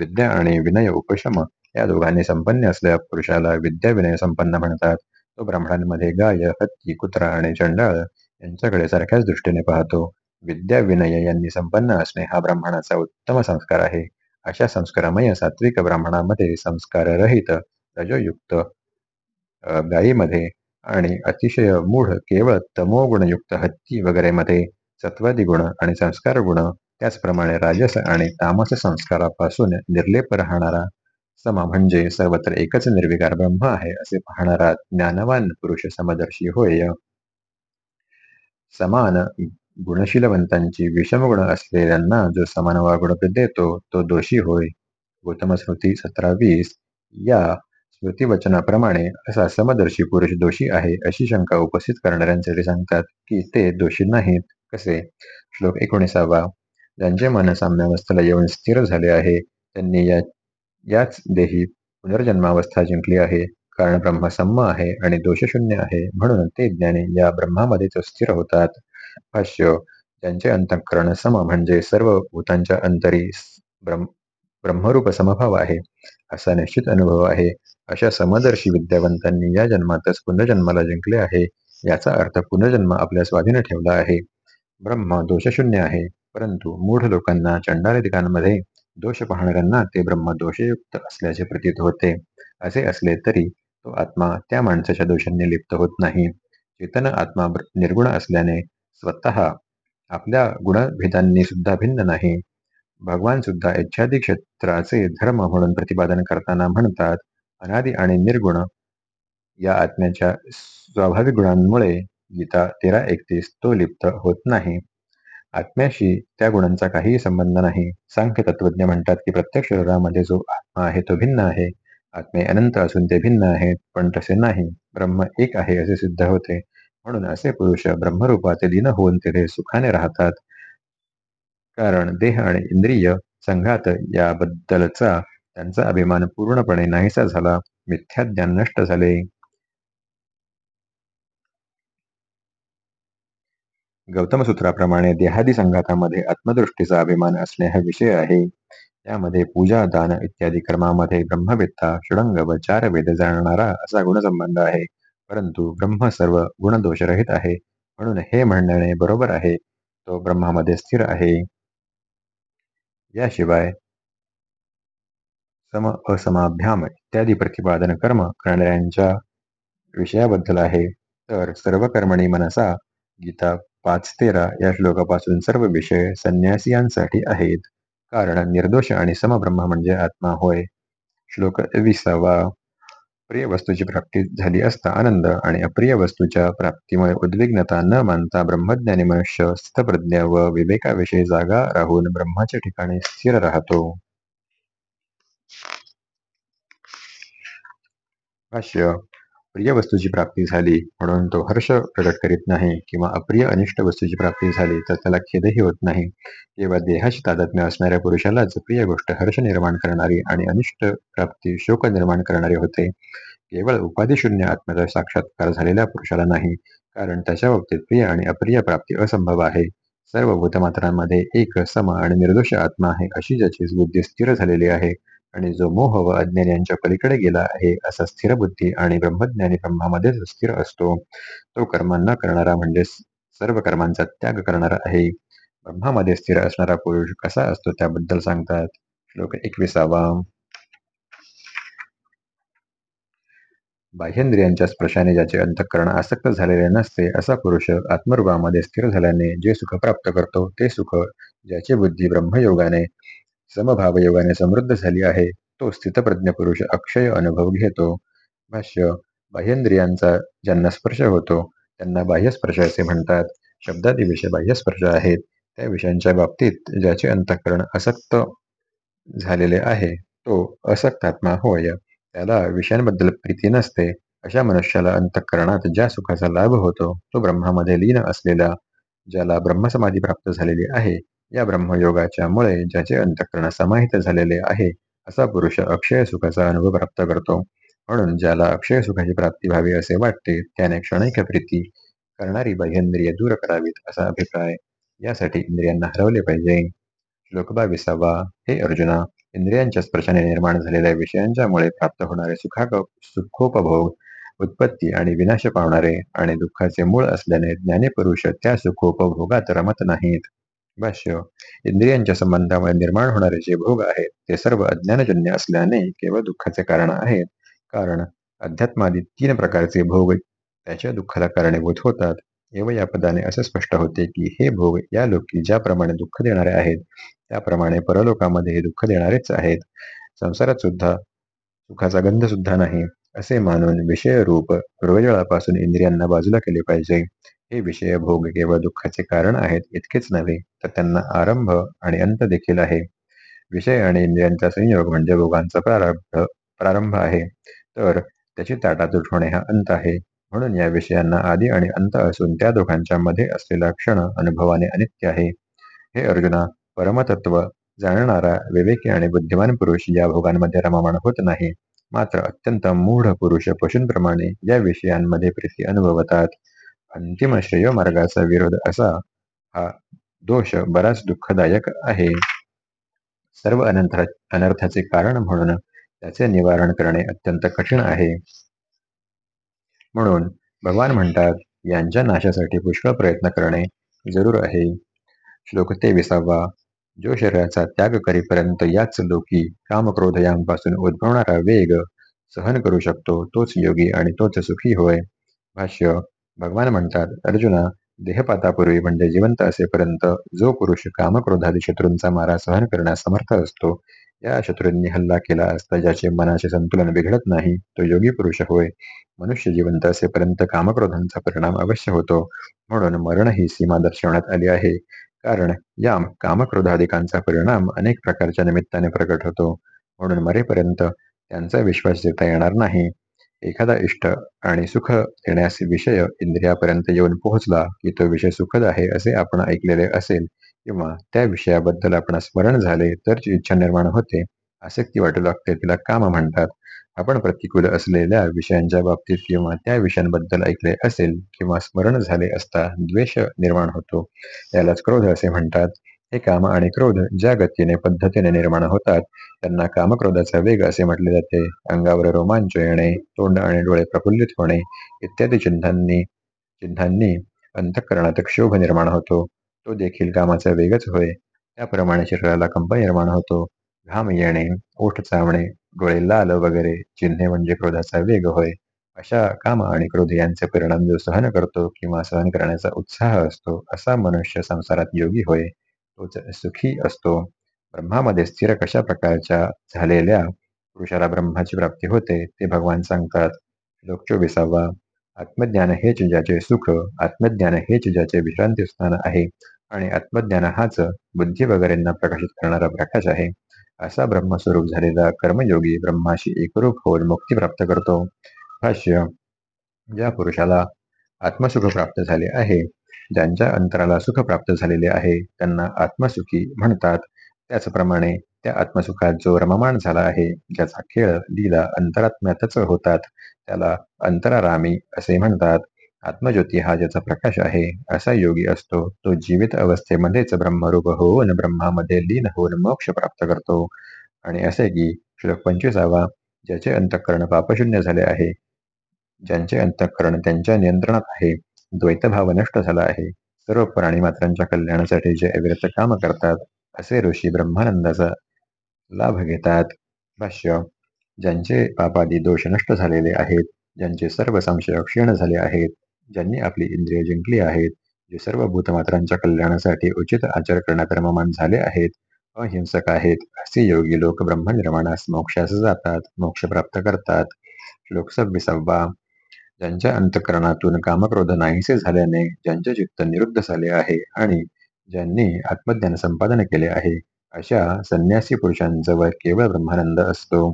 Speaker 1: विद्या आणि विनय उपशम या दोघांनी संपन्न असलेल्या पुरुषाला विद्या विनय संपन्न म्हणतात. तो ब्राह्मणांमध्ये गाय हत्ती कुत्रा आणि चंडाळ यांच्याकडे सारख्याच दृष्टीने पाहतो. विद्या विनय यांनी संपन्न असणे हा ब्राह्मणाचा उत्तम संस्कार आहे. अशा संस्कारमय सात्विक ब्राह्मणामध्ये संस्काररहित रजोयुक्त गायीमध्ये आणि अतिशय मूढ केवळ तमोगुणयुक्त हत्ती वगैरे मध्ये सत्वादी गुण आणि संस्कार गुण त्याचप्रमाणे राजस आणि तामस संस्कारापासून निर्लेप राहणारा सम म्हणजे सर्वत्र एकच निर्विकार ब्रह्म आहे असे पाहणारा ज्ञानवान पुरुष समदर्शी होय. समान गुणशीलवंतांची विषम गुण असलेल्यांना जो समान वागणूक देतो तो दोषी होय. गौतम स्मृती सतरा वीस या स्मृतिवचनाप्रमाणे असा समदर्शी पुरुष दोषी आहे अशी शंका उपस्थित करणाऱ्यांसाठी सांगतात की ते दोषी नाहीत. कसे? श्लोक एकोणीसावा. ज्यांचे मन साम्यावस्थेला येऊन स्थिर झाले आहे त्यांनी या याच देही पुनर्जन्मावस्था जिंकली आहे. कारण ब्रह्म सम्म आहे आणि दोषशून्य आहे म्हणून ते ज्ञानी या ब्रह्मामध्येच स्थिर होतात. भाष्य ज्यांचे अंतःकरण सम म्हणजे सर्व भूतांच्या अंतरी ब्रह्म ब्रह्मरूप समभाव आहे असा निश्चित अनुभव आहे. अशा समदर्शी विद्यावंतांनी या जन्मातच पुनर्जन्माला जिंकले आहे याचा अर्थ पुनर्जन्म आपल्या स्वाधीन ठेवला आहे. ब्रह्म दोषशून्य आहे परंतु मूढ लोकांना चंडालिकांमध्ये दोष पाहणाऱ्यांना ते ब्रह्म दोषयुक्त असल्याचे प्रतीत होते. असे असले तरी तो आत्मा त्या माणसाच्या दोषांनी लिप्त होत नाही. चेतन आत्मा निर्गुण असल्याने स्वतः आपल्या गुणभेदांनी सुद्धा भिन्न नाही. भगवान सुद्धा इच्छादी क्षेत्राचे धर्म म्हणून प्रतिपादन करताना म्हणतात अनादी आणि निर्गुण या आत्म्याच्या स्वाभाविक गुणांमुळे गीता तेरा एकतीस तो लिप्त होत नाही आत्म्याशी त्या गुणांचा काहीही संबंध नाही. सांख्य तत्त्वज्ञ म्हणतात की प्रत्येक शरीरामध्ये जो आत्मा आहे तो भिन्न आहे. आत्मे अनंत असून ते भिन्न आहेत, पण तसे नाही. ब्रह्म एक आहे असे सिद्ध होते. म्हणून असे पुरुष ब्रह्मरूपाचे लीन होऊन तेथे सुखाने राहतात. कारण देह आणि इंद्रिय संघात याबद्दलचा त्यांचा अभिमान पूर्णपणे नाहीसा झाला. मिथ्याज्ञान नष्ट झाले. गौतम सूत्राप्रमाणे देहादी संघातामध्ये आत्मदृष्टीचा अभिमान असणे हा विषय आहे. त्यामध्ये पूजा, दान इत्यादी कर्मामध्ये ब्रह्मवेत्ता, षडंग व चार वेद जाणणारा असा गुणसंबंध आहे. परंतु ब्रह्म सर्व गुणदोषरहित आहे. म्हणून हे म्हणणे बरोबर आहे, तो ब्रह्मामध्ये स्थिर आहे. याशिवाय सम असमाभ्याम इत्यादी प्रतिपादन कर्म करणाऱ्यांच्या विषयाबद्दल आहे. तर सर्व कर्मणी मनसा गीता पाच तेरा या श्लोकापासून सर्व विषय संन्यासियांसाठी आहेत. कारण निर्दोष आणि समब्रह्म म्हणजे आत्मा होय. श्लोक विसावा प्रिय वस्तूची प्राप्ती झाली असता आनंद आणि अप्रिय वस्तूच्या प्राप्तीमुळे उद्विग्नता न मानता ब्रह्मज्ञानी मनुष्य स्थितप्रज्ञ व विवेकाविषयी जागा राहून ब्रह्माच्या ठिकाणी स्थिर राहतो. भाष्य प्रिय वस्तूची प्राप्ती झाली म्हणून तो हर्ष प्रकट करीत नाही किंवा अप्रिय अनिष्ट वस्तूची प्राप्ती झाली तर त्याला खेदही होत नाही. केवळ देहाशी तादात्म्य असणाऱ्या पुरुषालाच प्रिय गोष्ट हर्ष निर्माण करणारी आणि अनिष्ट प्राप्ती शोक निर्माण करणारी होते. केवळ उपाधिशून्य आत्म्याचा साक्षात्कार झालेल्या पुरुषाला नाही. कारण त्याच्या बाबतीत प्रिय आणि अप्रिय प्राप्ती असंभव आहे. सर्व भूतमात्रांमध्ये एक सम आणि निर्दोष आत्मा आहे अशी ज्याची बुद्धी स्थिर झालेली आहे आणि जो मोह व अज्ञान यांच्या पलीकडे गेला आहे असा स्थिर बुद्धी आणि ब्रह्मज्ञानी ब्रह्मामध्येच स्थिर असतो. तो कर्म न करणारा म्हणजे सर्व कर्मांचा त्याग करणारा आहे. ब्रह्मामध्ये स्थिर असणारा पुरुष कसा असतो त्याबद्दल सांगतात. श्लोक एकविसावा बाह्येंद्रियांच्या स्पर्शाने ज्याचे अंतःकरण आसक्त झालेले नसते असा पुरुष आत्मरूपामध्ये स्थिर झाल्याने जे सुख प्राप्त करतो ते सुख ज्याची बुद्धी ब्रह्मयोगाने समभावयोगाने समृद्ध झाली आहे तो स्थितप्रज्ञ पुरुष अक्षय अनुभव घेतो. भाष्य बाह्येंद्रियांचा ज्यांना स्पर्श होतो त्यांना बाह्यस्पर्श असे म्हणतात. शब्दादी विषय बाह्यस्पर्श आहेत. त्या विषयांच्या बाबतीत ज्याचे अंतःकरण असक्त झालेले आहे तो असक्तात्मा होय. त्याला विषयांबद्दल प्रीती नसते. अशा मनुष्याला अंतःकरणात ज्या सुखाचा लाभ होतो तो ब्रह्मामध्ये लीन असलेला, ज्याला ब्रह्मसमाधी प्राप्त झालेली आहे, या ब्रह्मयोगाच्या मुळे ज्याचे अंतःकरण समाहित झालेले आहे असा पुरुष अक्षय सुखाचा अनुभव प्राप्त करतो. म्हणून ज्याला अक्षय सुखाची प्राप्ती व्हावी असे वाटते त्याने क्षणिक प्रीती करणारी बाह्येंद्रिय दूर करावीत असा अभिप्राय. यासाठी इंद्रियांना हरवले पाहिजे. श्लोक बाविसावा हे अर्जुना इंद्रियांच्या स्पर्शाने निर्माण झालेल्या विषयांच्यामुळे प्राप्त होणारे सुखाक सुखोपभोग उत्पत्ती आणि विनाश पावणारे आणि दुःखाचे मूळ असल्याने ज्ञानीपुरुष त्या सुखोपभोगात रमत नाहीत. भाष्य इंद्रियांच्या संबंधामुळे निर्माण होणारे जे भोग आहेत ते सर्व अज्ञानजन्य असल्याने केवळ दुःखाचे कारण आहेत. कारण अध्यात्मादी तीन प्रकारचे भोग त्याच्या दुःखाला कारणीभूत होतात. एव या पदाने असे स्पष्ट होते की हे भोग या लोकी ज्याप्रमाणे दुःख देणारे आहेत त्याप्रमाणे परलोकामध्ये हे दुःख देणारेच आहेत. संसारात सुद्धा सुखाचा गंध सुद्धा नाही असे मानून विषयरूप पूर्वजळापासून इंद्रियांना बाजूला केले पाहिजे. हे विषय भोग केवळ दुःखाचे कारण आहेत इतकेच नव्हे तर त्यांना आरंभ आणि अंत देखील आहे. विषय आणि इंद्रियांचा संयोग म्हणजे भोगांचा प्रारंभ प्रारंभ आहे तर त्याची ताटातूट होणे हा अंत आहे. म्हणून या विषयांना आदी आणि अंत असून त्या दोघांच्या मध्ये असलेला क्षण अनुभवाने अनित्य आहे. हे अर्जुना परमतत्व जाणणारा विवेकी आणि बुद्धिमान पुरुष या भोगांमध्ये रममाण होत नाही. मात्र अत्यंत मूढ पुरुष पशूंप्रमाणे या विषयांमध्ये प्रीती अनुभवतात. अंतिम श्रेय मार्गाचा विरोध असा हा दोष बराच दुःखदायक आहे. सर्व अनंत अनर्थाचे कारण म्हणून त्याचे निवारण करणे अत्यंत कठीण आहे. म्हणून भगवान म्हणतात यांच्या नाशासाठी पुष्कळ प्रयत्न करणे जरूर आहे. श्लोक ते विसावा जो शरीराचा त्याग करीपर्यंत याच लोकी कामक्रोध यांपासून उद्भवणारा वेग सहन करू शकतो तोच योगी आणि तोच सुखी होय. भाष्य भगवान म्हणतात अर्जुना देहपातापूर्वी म्हणजे जिवंत असेपर्यंत जो पुरुष कामक्रोधादी शत्रूंचा मारा सहन करण्यास समर्थ असतो या शत्रूंनी हल्ला केला असता ज्याचे मनाचे संतुलन बिघडत नाही तो योगी पुरुष होय. मनुष्य जिवंत असेपर्यंत कामक्रोधांचा परिणाम अवश्य होतो. म्हणून मरण ही सीमा दर्शवण्यात आली आहे. कारण या कामक्रोधाधिकांचा परिणाम अनेक प्रकारच्या निमित्ताने प्रकट होतो म्हणून मरेपर्यंत त्यांचा विश्वास देता येणार नाही एखादा इष्ट आणि सुख देण्यास विषय इंद्रियापर्यंत येऊन पोहोचला की तो विषय सुखद आहे असे आपण ऐकलेले असेल किंवा त्या विषयाबद्दल आपण स्मरण झाले तर इच्छा निर्माण होते आसक्ती वाटू लागते तिला काम म्हणतात. आपण प्रतिकूल असलेल्या विषयांच्या बाबतीत किंवा त्या विषयांबद्दल ऐकले असेल किंवा स्मरण झाले असता द्वेष निर्माण होतो. यालाच क्रोध असे म्हणतात. हे काम आणि क्रोध ज्या गतीने पद्धतीने निर्माण होतात त्यांना कामक्रोधाचा वेग असे म्हटले जाते. अंगावर रोमांच येणे तोंड आणि डोळे प्रफुल्लित होणे इत्यादी चिन्हांनी चिन्हांनी अंतःकरणात क्षोभ निर्माण होतो. तो देखील कामाचा वेगच होय. त्याप्रमाणे शरीराला कंप निर्माण होतो. घाम येणे ओठ चावणे डोळे लाल वगैरे चिन्हे म्हणजे क्रोधाचा वेग होय. अशा काम आणि क्रोध यांचे परिणाम जो सहन करतो किंवा सहन करण्याचा उत्साह असतो असा मनुष्य संसारात योगी होय. तोच सुखी असतो. ब्रह्मामध्ये स्थिर कशा प्रकारच्या झालेल्या पुरुषाला ब्रह्माची प्राप्ती होते ते भगवान सांगतात. श्लोक चोवीसावा. आत्मज्ञान हेच ज्याचे सुख आत्मज्ञान हेच ज्याचे विश्रांती स्थान आहे. आणि आत्मज्ञान हाच बुद्धी वगैरेंना प्रकाशित करणारा प्रकाश आहे. असा ब्रह्मस्वरूप झालेला कर्मयोगी ब्रह्माशी एकरूप होऊन मुक्ती प्राप्त करतो. भाष्य. ज्या पुरुषाला आत्मसुख प्राप्त झाले आहे ज्यांच्या अंतराला सुख प्राप्त झालेले आहे त्यांना आत्मसुखी म्हणतात. त्याचप्रमाणे त्या आत्मसुखात जो रममाण झाला आहे ज्याचा खेळ लीला अंतरात्म्यातच होतात त्याला अंतरारामी असे म्हणतात. आत्मज्योती हा ज्याचा प्रकाश आहे असा योगी असतो. तो जीवित अवस्थेमध्येच ब्रह्मरूप होऊन ब्रह्मामध्ये लीन होऊन मोक्ष प्राप्त करतो. आणि असे की श्लोक पंचवीसावा ज्याचे अंतःकरण पापशून्य झाले आहे ज्यांचे अंतःकरण त्यांच्या नियंत्रणात आहे द्वैतभाव नष्ट झाला आहे. सर्व प्राणी मात्रांच्या कल्याणासाठी जे अविरत काम करतात असे ऋषी ब्रह्मानंदाचा लाभ घेतात. भाष्य ज्यांचे पापादी दोष नष्ट झालेले आहेत ज्यांचे सर्व संशय क्षीण झाले आहेत ज्यांनी आपली इंद्रिय जिंकली आहेत जे सर्व भूतमात्रांच्या कल्याणासाठी उचित आचार करण्यात रममान झाले आहेत अहिंसक आहेत असे योगी लोक ब्रह्मनिर्माणास मोक्षास जातात मोक्ष प्राप्त करतात. श्लोक सव्वीसावा ज्यांच्या अंतकरणातून कामक्रोध नाहीसे झाल्याने ज्यांचे चित्त निरुद्ध झाले आहे आणि ज्यांनी आत्मज्ञान संपादन केले आहे अशा संन्यासी पुरुषांजवळ केवळ ब्रह्मानंद असतो.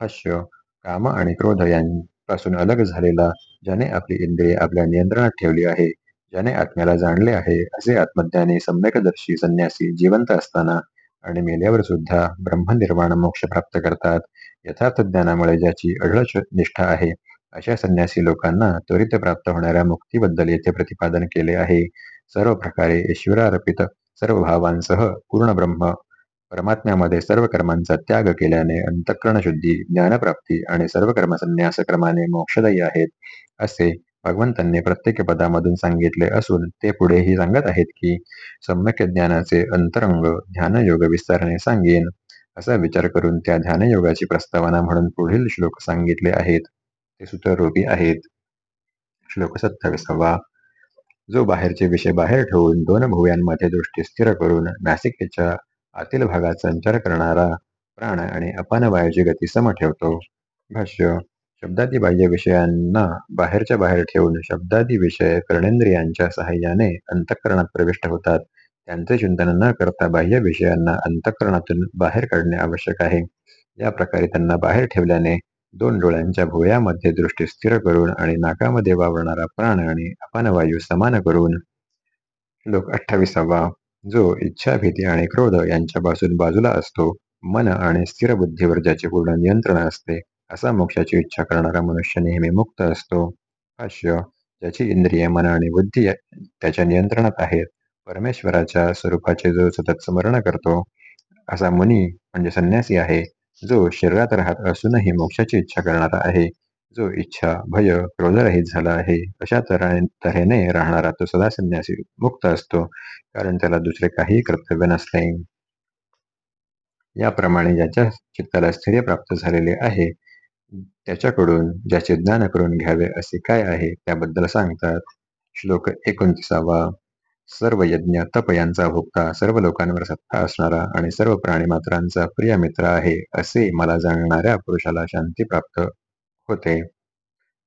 Speaker 1: भाष्य काम आणि क्रोध यांपासून अलग झालेला ज्याने आपली इंद्रिये आपल्या नियंत्रणात ठेवली आहे ज्याने आत्म्याला जाणले आहे असे आत्मज्ञानी सम्यकदर्शी संन्यासी जिवंत असताना आणि मेल्यावर सुद्धा ब्रह्मनिर्वाण मोक्ष प्राप्त करतात. यथार्थ ज्ञानामुळे ज्याची अढळ निष्ठा आहे अशा संन्यासी लोकांना त्वरित प्राप्त होणाऱ्या मुक्तीबद्दल येथे प्रतिपादन केले आहे. सर्व प्रकारे ईश्वरार्पित सर्व भावांसह पूर्ण ब्रह्म परमात्म्यामध्ये सर्व कर्मांचा त्याग केल्याने अंतकरण शुद्धी ज्ञानप्राप्ती आणि सर्व कर्म संन्यास क्रमाने मोक्षदायी आहेत असे भगवंतांनी प्रत्येक पदामधून सांगितले असून ते पुढेही सांगत आहेत की सम्यक ज्ञानाचे अंतरंग ध्यानयोग विस्ताराने सांगेन असा विचार करून त्या ध्यानयोगाची प्रस्तावना म्हणून पुढील श्लोक सांगितले आहेत. ते सूत्ररूपी आहेत. श्लोक सत्तावीसावा. जो बाहेरचे विषय बाहेर ठेवून दोन भुव्यांमध्ये दृष्टी स्थिर करून नासिकेच्या आतील भागात संचार करणारा प्राण आणि अपान वायूची गती सम ठेवतो. भाष्य शब्दादी बाह्य विषयांना बाहेरच्या बाहेर ठेवून शब्दादी विषय कर्णेंद्रियांच्या सहाय्याने अंतःकरणात प्रविष्ट होतात. त्यांचे चिंतन न करता बाह्य विषयांना अंतःकरणातून बाहेर काढणे आवश्यक आहे. या प्रकारे त्यांना बाहेर ठेवल्याने दोन डोळ्यांच्या भुवयामध्ये दृष्टी स्थिर करून आणि नाकामध्ये वावरणारा प्राण आणि अपानवायू समान करून. श्लोक अठ्ठावीसावा. जो इच्छा भीती आणि क्रोध यांच्यापासून बाजूला असतो मन आणि स्थिर बुद्धीवर ज्याचे पूर्ण नियंत्रण असते असा मोक्षाची इच्छा करणारा मनुष्य नेहमी मुक्त असतो. भाष्य ज्याची इंद्रिय मन आणि बुद्धी त्याच्या नियंत्रणात आहेत परमेश्वराच्या स्वरूपाचे जो सतत स्मरण करतो असा मुनी म्हणजे संन्यासी आहे जो शरीरात राहत असूनही मोक्षाची इच्छा करणारा आहे जो इच्छा भय क्रोधरहित झाला आहे अशा तऱ्हेने राहणारा तो सदा संन्यासी मुक्त असतो कारण त्याला दुसरे काही कर्तव्य नसले. याप्रमाणे ज्याच्या चित्ताला स्थैर्य प्राप्त झालेले आहे त्याच्याकडून ज्याचे ज्ञान करून घ्यावे असे काय आहे त्याबद्दल सांगतात श्लोक एकोणतीसावा. सर्व यज्ञ तप यांचा भोगता सर्व लोकांवर सत्ता असणारा आणि सर्व प्राणी मात्रांचा प्रिय मित्र आहे असे मला जाणणाऱ्या पुरुषाला शांती प्राप्त होते.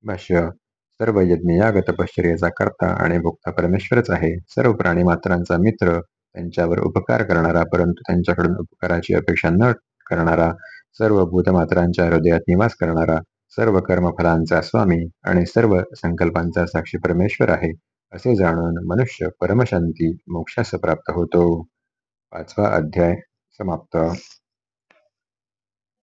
Speaker 1: भाष्य सर्व यज्ञ याग तपश्चर्याचा करता आणि भोगता परमेश्वरच आहे. सर्व प्राणी मात्रांचा मित्र त्यांच्यावर उपकार करणारा परंतु त्यांच्याकडून उपकाराची अपेक्षा न करणारा सर्व भूतमात्रांच्या हृदयात निवास करणारा सर्व कर्मफलांचा स्वामी आणि सर्व संकल्पांचा साक्षी परमेश्वर आहे. असे जाणून मनुष्य परमशांती मोक्षास प्राप्त होतो. पाचवा अध्याय समाप्त